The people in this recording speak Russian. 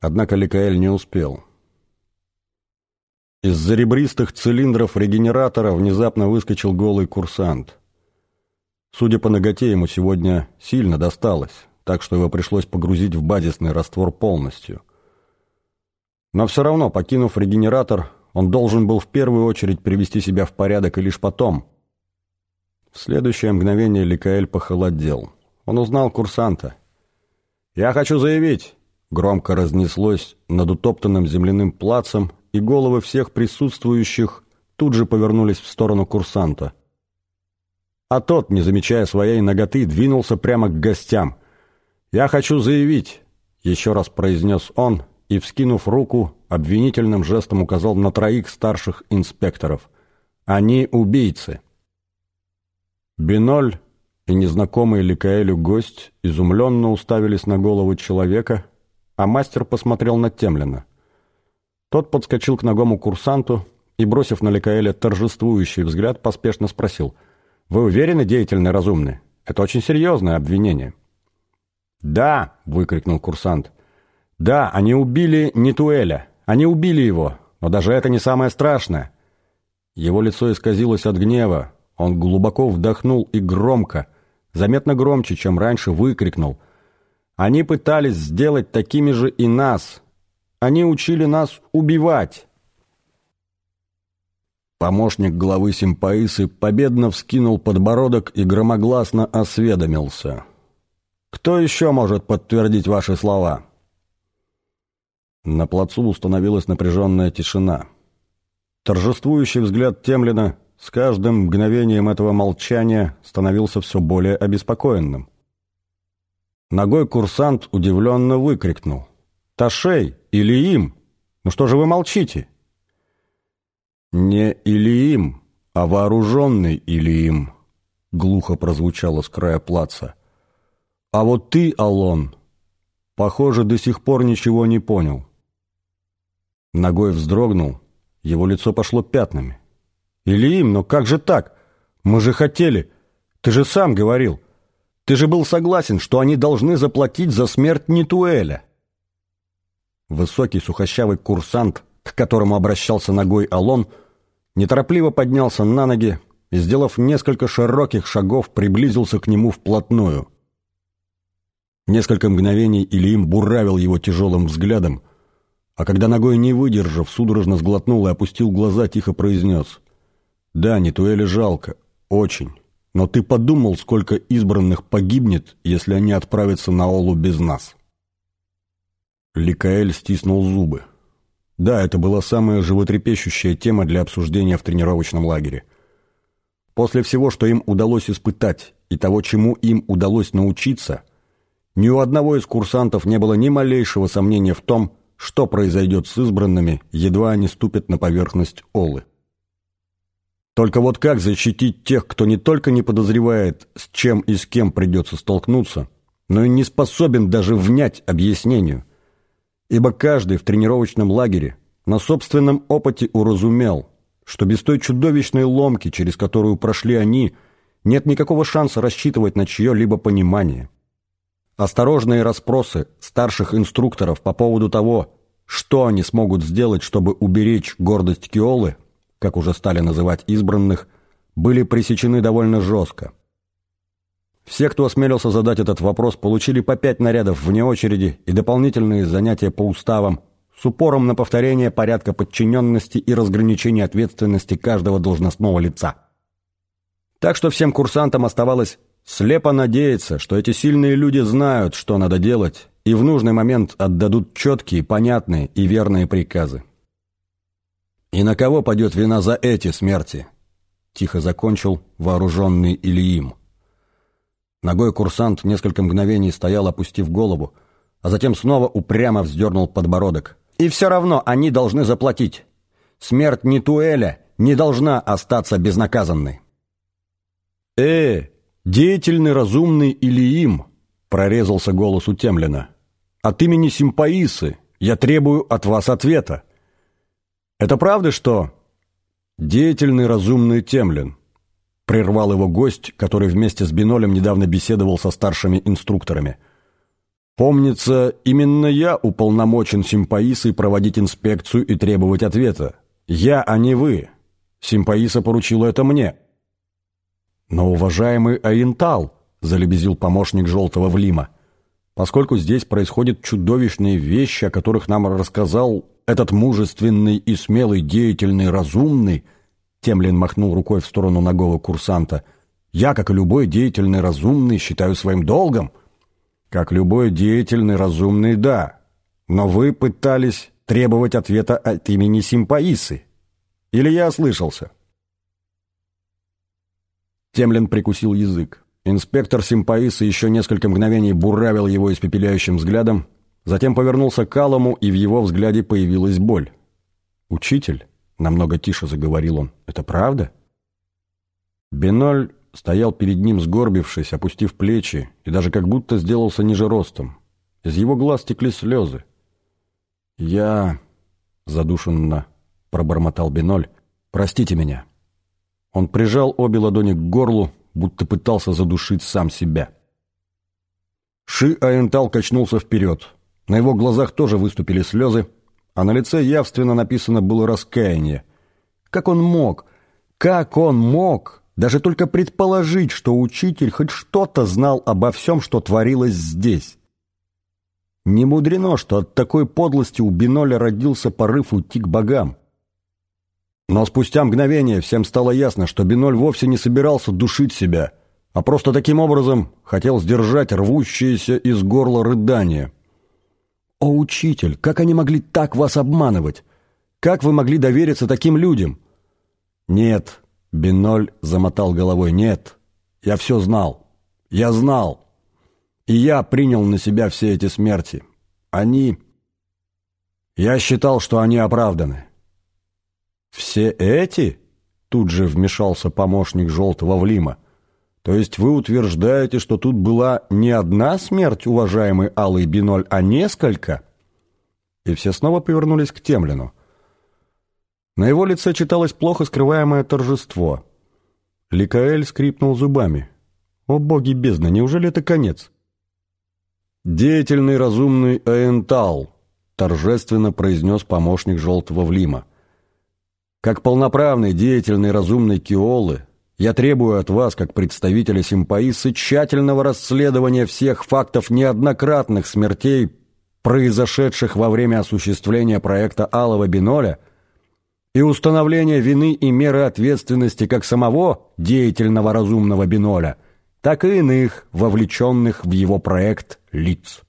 Однако Ликаэль не успел. Из-за ребристых цилиндров регенератора внезапно выскочил голый курсант. Судя по ноготе, ему сегодня сильно досталось, так что его пришлось погрузить в базисный раствор полностью. Но все равно, покинув регенератор, он должен был в первую очередь привести себя в порядок и лишь потом. В следующее мгновение Ликаэль похолодел. Он узнал курсанта. «Я хочу заявить!» Громко разнеслось над утоптанным земляным плацем, и головы всех присутствующих тут же повернулись в сторону курсанта. А тот, не замечая своей ноготы, двинулся прямо к гостям. «Я хочу заявить!» — еще раз произнес он и, вскинув руку, обвинительным жестом указал на троих старших инспекторов. «Они убийцы!» Биноль и незнакомый Ликаэлю гость изумленно уставились на голову человека, а мастер посмотрел на Темлина. Тот подскочил к ногому курсанту и, бросив на Ликаэля торжествующий взгляд, поспешно спросил, «Вы уверены, деятельный разумный? Это очень серьезное обвинение». «Да!» — выкрикнул курсант. «Да, они убили Нитуэля. Они убили его. Но даже это не самое страшное». Его лицо исказилось от гнева. Он глубоко вдохнул и громко, заметно громче, чем раньше, выкрикнул — они пытались сделать такими же и нас. Они учили нас убивать. Помощник главы симпаисы победно вскинул подбородок и громогласно осведомился. «Кто еще может подтвердить ваши слова?» На плацу установилась напряженная тишина. Торжествующий взгляд Темлина с каждым мгновением этого молчания становился все более обеспокоенным. Ногой курсант удивленно выкрикнул. «Ташей! Или им! Ну что же вы молчите?» «Не или им, а вооруженный или им», — глухо прозвучало с края плаца. «А вот ты, Алон, похоже, до сих пор ничего не понял». Ногой вздрогнул, его лицо пошло пятнами. «Или им, но как же так? Мы же хотели, ты же сам говорил». Ты же был согласен, что они должны заплатить за смерть Нитуэля. Высокий сухощавый курсант, к которому обращался ногой Алон, неторопливо поднялся на ноги и, сделав несколько широких шагов, приблизился к нему вплотную. Несколько мгновений Ильим буравил его тяжелым взглядом, а когда ногой не выдержав, судорожно сглотнул и опустил глаза, тихо произнес «Да, Нитуэля жалко, очень». Но ты подумал, сколько избранных погибнет, если они отправятся на Олу без нас?» Ликаэль стиснул зубы. Да, это была самая животрепещущая тема для обсуждения в тренировочном лагере. После всего, что им удалось испытать, и того, чему им удалось научиться, ни у одного из курсантов не было ни малейшего сомнения в том, что произойдет с избранными, едва они ступят на поверхность Олы. Только вот как защитить тех, кто не только не подозревает, с чем и с кем придется столкнуться, но и не способен даже внять объяснению? Ибо каждый в тренировочном лагере на собственном опыте уразумел, что без той чудовищной ломки, через которую прошли они, нет никакого шанса рассчитывать на чье-либо понимание. Осторожные расспросы старших инструкторов по поводу того, что они смогут сделать, чтобы уберечь гордость Киолы, как уже стали называть избранных, были пресечены довольно жестко. Все, кто осмелился задать этот вопрос, получили по пять нарядов вне очереди и дополнительные занятия по уставам с упором на повторение порядка подчиненности и разграничения ответственности каждого должностного лица. Так что всем курсантам оставалось слепо надеяться, что эти сильные люди знают, что надо делать, и в нужный момент отдадут четкие, понятные и верные приказы. «И на кого пойдет вина за эти смерти?» Тихо закончил вооруженный Ильим. Ногой курсант несколько мгновений стоял, опустив голову, а затем снова упрямо вздернул подбородок. «И все равно они должны заплатить. Смерть Нитуэля не должна остаться безнаказанной». «Э, деятельный, разумный Ильим!» — прорезался голос у. «От имени Симпаисы я требую от вас ответа. «Это правда, что...» «Деятельный, разумный Темлин», — прервал его гость, который вместе с Бинолем недавно беседовал со старшими инструкторами. Помнится, именно я уполномочен Симпаисой проводить инспекцию и требовать ответа. Я, а не вы. Симпаиса поручила это мне. Но, уважаемый Аинтал, залебезил помощник Желтого Влима, поскольку здесь происходят чудовищные вещи, о которых нам рассказал этот мужественный и смелый, деятельный, разумный, Темлин махнул рукой в сторону ногого курсанта, я, как и любой деятельный, разумный, считаю своим долгом. Как любой деятельный, разумный, да. Но вы пытались требовать ответа от имени Симпаисы. Или я ослышался? Темлин прикусил язык. Инспектор Симпаиса еще несколько мгновений буравил его испепеляющим взглядом, затем повернулся к Алому, и в его взгляде появилась боль. «Учитель?» — намного тише заговорил он. «Это правда?» Беноль стоял перед ним, сгорбившись, опустив плечи, и даже как будто сделался ниже ростом. Из его глаз текли слезы. «Я...» — задушенно пробормотал Беноль. «Простите меня». Он прижал обе ладони к горлу, будто пытался задушить сам себя. Ши Аентал качнулся вперед. На его глазах тоже выступили слезы, а на лице явственно написано было раскаяние. Как он мог? Как он мог? Даже только предположить, что учитель хоть что-то знал обо всем, что творилось здесь. Не мудрено, что от такой подлости у Биноля родился порыв уйти к богам. Но спустя мгновение всем стало ясно, что Биноль вовсе не собирался душить себя, а просто таким образом хотел сдержать рвущееся из горла рыдание. «О, учитель, как они могли так вас обманывать? Как вы могли довериться таким людям?» «Нет», — Биноль замотал головой, — «нет, я все знал. Я знал. И я принял на себя все эти смерти. Они... Я считал, что они оправданы. «Все эти?» — тут же вмешался помощник Желтого Влима. «То есть вы утверждаете, что тут была не одна смерть, уважаемый Алый Биноль, а несколько?» И все снова повернулись к Темлину. На его лице читалось плохо скрываемое торжество. Ликаэль скрипнул зубами. «О боги бездны, неужели это конец?» «Деятельный разумный Аэнтал», — торжественно произнес помощник Желтого Влима. Как полноправный, деятельный, разумный Киолы, я требую от вас, как представителя Симпаисы, тщательного расследования всех фактов неоднократных смертей, произошедших во время осуществления проекта Алого Биноля, и установления вины и меры ответственности как самого деятельного разумного Биноля, так и иных, вовлеченных в его проект лиц.